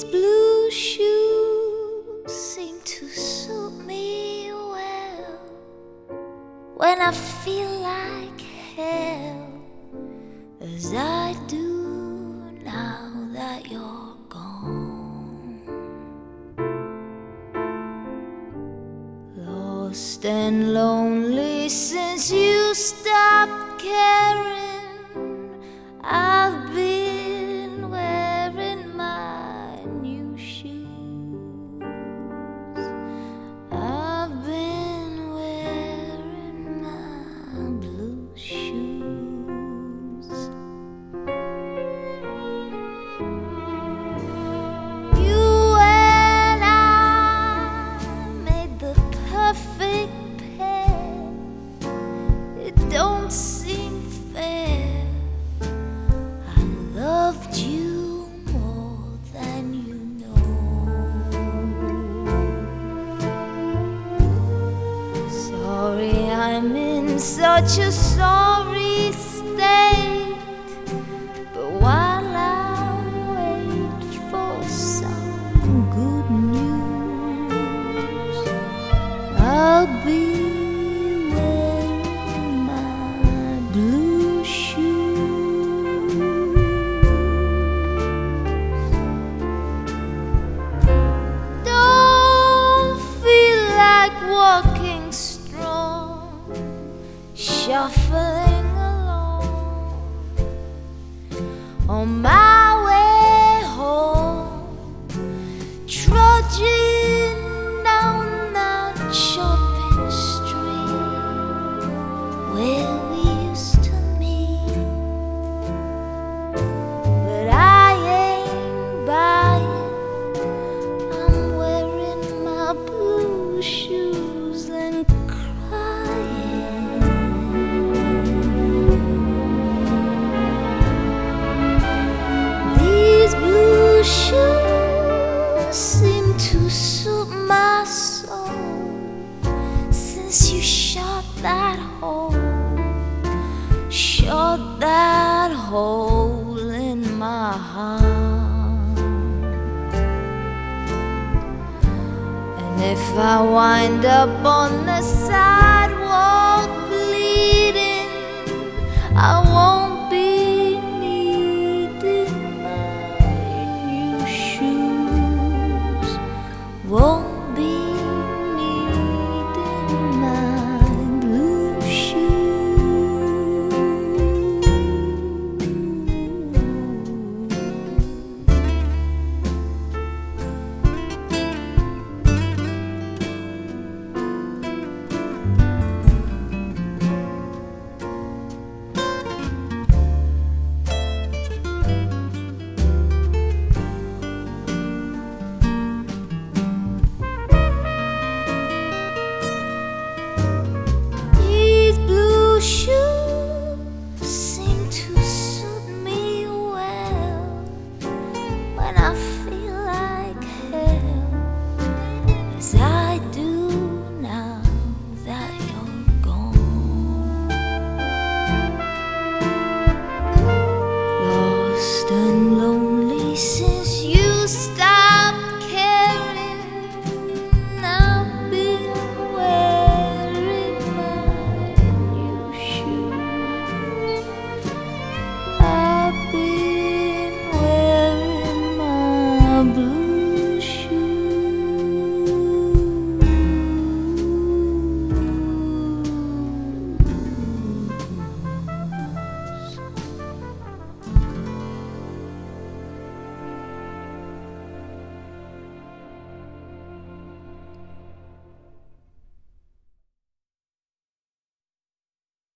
These blue shoes seem to suit me well when I feel like hell, as I do now that you're gone. Lost and lonely since you stopped caring. I'm in such a sorry state. But while I wait for some good news, I'll be shuffling along on oh, my shot that hole, shot that hole in my heart. And if I wind up on the sidewalk